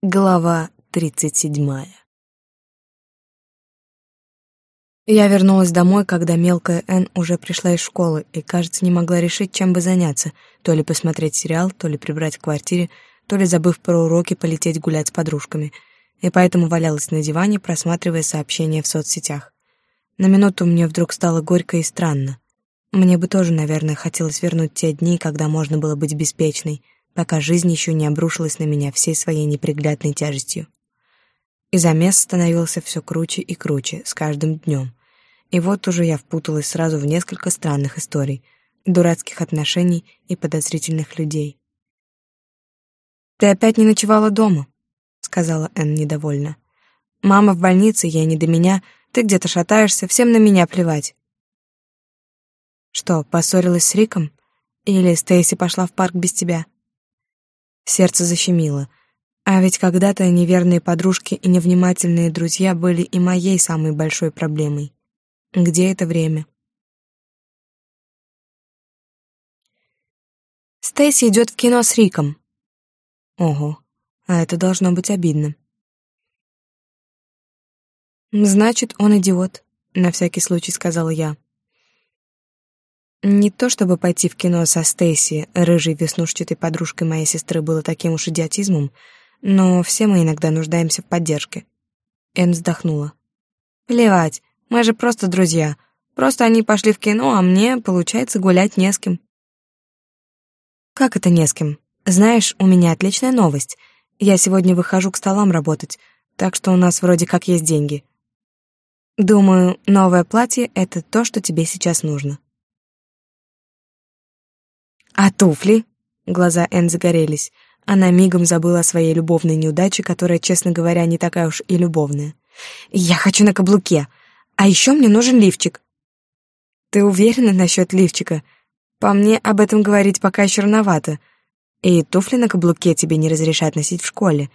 Глава тридцать седьмая. Я вернулась домой, когда мелкая Энн уже пришла из школы и, кажется, не могла решить, чем бы заняться, то ли посмотреть сериал, то ли прибрать в квартире, то ли, забыв про уроки, полететь гулять с подружками, и поэтому валялась на диване, просматривая сообщения в соцсетях. На минуту мне вдруг стало горько и странно. Мне бы тоже, наверное, хотелось вернуть те дни, когда можно было быть беспечной — пока жизнь еще не обрушилась на меня всей своей неприглядной тяжестью. И замес становился все круче и круче с каждым днем. И вот уже я впуталась сразу в несколько странных историй, дурацких отношений и подозрительных людей. «Ты опять не ночевала дома», — сказала Энн недовольно. «Мама в больнице, ей не до меня, ты где-то шатаешься, всем на меня плевать». «Что, поссорилась с Риком? Или Стейси пошла в парк без тебя?» Сердце защемило. А ведь когда-то неверные подружки и невнимательные друзья были и моей самой большой проблемой. Где это время? Стейси идет в кино с Риком. Ого, а это должно быть обидно. Значит, он идиот, на всякий случай сказала я. Не то чтобы пойти в кино со Стейси, рыжей веснушчатой подружкой моей сестры, было таким уж идиотизмом, но все мы иногда нуждаемся в поддержке. Энн вздохнула. «Плевать, мы же просто друзья. Просто они пошли в кино, а мне, получается, гулять не с кем». «Как это не с кем? Знаешь, у меня отличная новость. Я сегодня выхожу к столам работать, так что у нас вроде как есть деньги. Думаю, новое платье — это то, что тебе сейчас нужно». «А туфли?» Глаза Энн загорелись. Она мигом забыла о своей любовной неудаче, которая, честно говоря, не такая уж и любовная. «Я хочу на каблуке. А еще мне нужен лифчик». «Ты уверена насчет лифчика? По мне об этом говорить пока еще рановато. И туфли на каблуке тебе не разрешат носить в школе».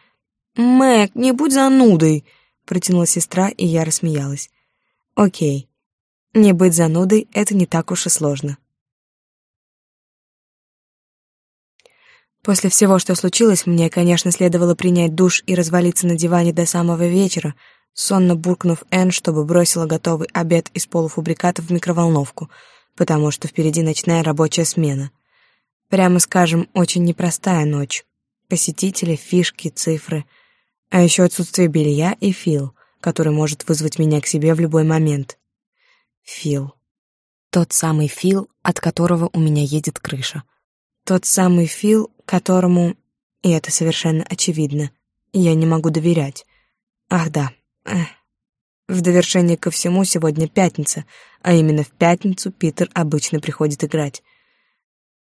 «Мэг, не будь занудой!» — протянула сестра, и я рассмеялась. «Окей. Не быть занудой — это не так уж и сложно. После всего, что случилось, мне, конечно, следовало принять душ и развалиться на диване до самого вечера, сонно буркнув Энн, чтобы бросила готовый обед из полуфабрикатов в микроволновку, потому что впереди ночная рабочая смена. Прямо скажем, очень непростая ночь. Посетители, фишки, цифры. А еще отсутствие белья и Фил, который может вызвать меня к себе в любой момент. Фил. Тот самый Фил, от которого у меня едет крыша. Тот самый Фил, которому, и это совершенно очевидно, я не могу доверять. Ах да, Эх. в довершение ко всему сегодня пятница, а именно в пятницу Питер обычно приходит играть.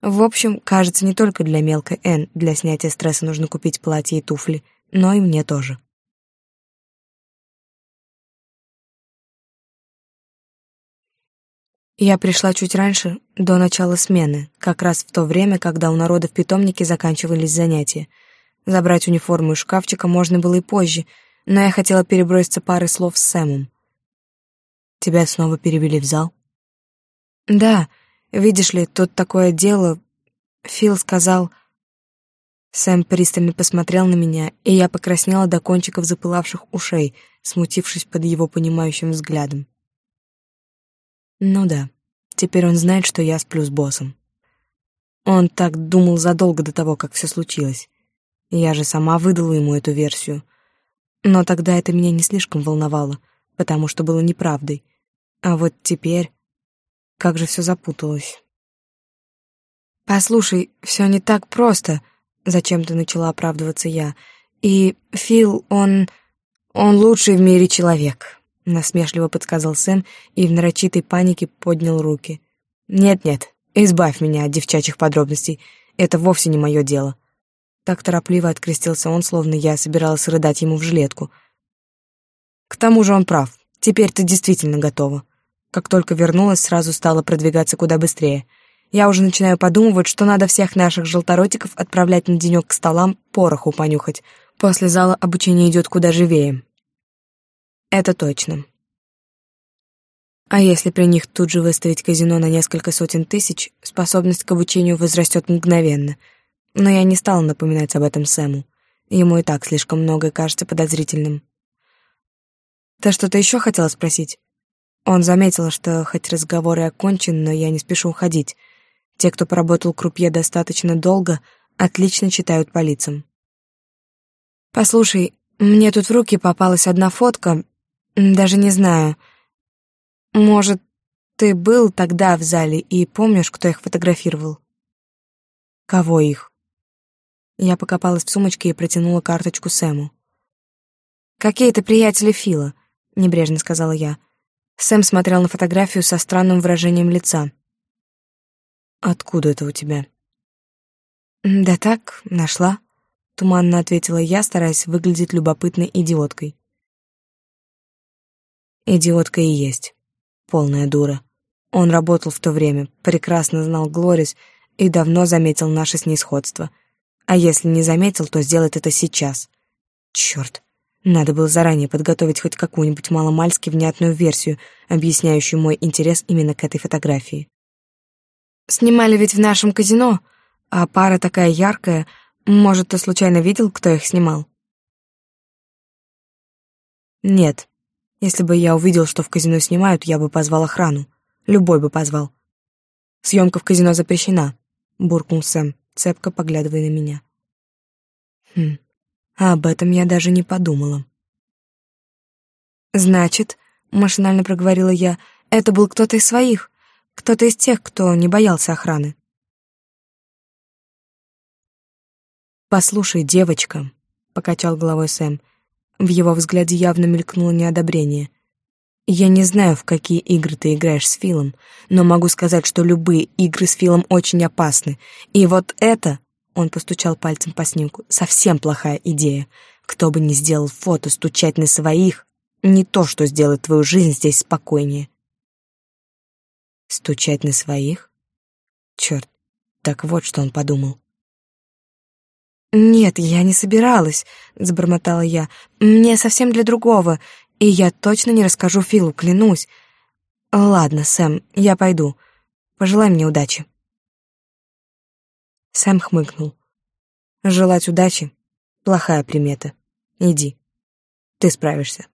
В общем, кажется, не только для мелкой Н для снятия стресса нужно купить платье и туфли, но и мне тоже. Я пришла чуть раньше, до начала смены, как раз в то время, когда у народа в питомнике заканчивались занятия. Забрать униформу из шкафчика можно было и позже, но я хотела переброситься парой слов с Сэмом. «Тебя снова перевели в зал?» «Да, видишь ли, тут такое дело...» Фил сказал... Сэм пристально посмотрел на меня, и я покраснела до кончиков запылавших ушей, смутившись под его понимающим взглядом. Ну да, теперь он знает, что я сплю с боссом. Он так думал задолго до того, как все случилось. Я же сама выдала ему эту версию. Но тогда это меня не слишком волновало, потому что было неправдой. А вот теперь... Как же все запуталось. «Послушай, все не так просто», — зачем-то начала оправдываться я. «И Фил, он... он лучший в мире человек» насмешливо подсказал Сэм и в нарочитой панике поднял руки. Нет-нет, избавь меня от девчачьих подробностей. Это вовсе не мое дело. Так торопливо открестился он, словно я собиралась рыдать ему в жилетку. К тому же он прав. Теперь ты действительно готова. Как только вернулась, сразу стала продвигаться куда быстрее. Я уже начинаю подумывать, что надо всех наших желторотиков отправлять на денек к столам пороху понюхать. После зала обучение идет куда живее. Это точно. А если при них тут же выставить казино на несколько сотен тысяч, способность к обучению возрастет мгновенно. Но я не стала напоминать об этом Сэму. Ему и так слишком многое кажется подозрительным. «Ты что-то еще хотела спросить?» Он заметил, что хоть разговор и окончен, но я не спешу уходить. Те, кто поработал крупье достаточно долго, отлично читают по лицам. «Послушай, мне тут в руки попалась одна фотка, даже не знаю. Может, ты был тогда в зале и помнишь, кто их фотографировал?» «Кого их?» Я покопалась в сумочке и протянула карточку Сэму. «Какие-то приятели Фила», — небрежно сказала я. Сэм смотрел на фотографию со странным выражением лица. «Откуда это у тебя?» «Да так, нашла», — туманно ответила я, стараясь выглядеть любопытной идиоткой. Идиотка и есть. Полная дура. Он работал в то время, прекрасно знал Глорис и давно заметил наше с ней сходство. А если не заметил, то сделает это сейчас. Черт, надо было заранее подготовить хоть какую-нибудь маломальски внятную версию, объясняющую мой интерес именно к этой фотографии. Снимали ведь в нашем казино, а пара такая яркая. Может, ты случайно видел, кто их снимал? Нет. Если бы я увидел, что в казино снимают, я бы позвал охрану. Любой бы позвал. Съемка в казино запрещена, буркнул Сэм, цепко поглядывая на меня. Хм, а об этом я даже не подумала. «Значит», — машинально проговорила я, — «это был кто-то из своих, кто-то из тех, кто не боялся охраны». «Послушай, девочка», — покачал головой Сэм. В его взгляде явно мелькнуло неодобрение. «Я не знаю, в какие игры ты играешь с Филом, но могу сказать, что любые игры с Филом очень опасны. И вот это он постучал пальцем по снимку. Совсем плохая идея. Кто бы ни сделал фото, стучать на своих — не то, что сделает твою жизнь здесь спокойнее. Стучать на своих? Черт, так вот, что он подумал. «Нет, я не собиралась», — забормотала я. «Мне совсем для другого, и я точно не расскажу Филу, клянусь. Ладно, Сэм, я пойду. Пожелай мне удачи». Сэм хмыкнул. «Желать удачи — плохая примета. Иди. Ты справишься».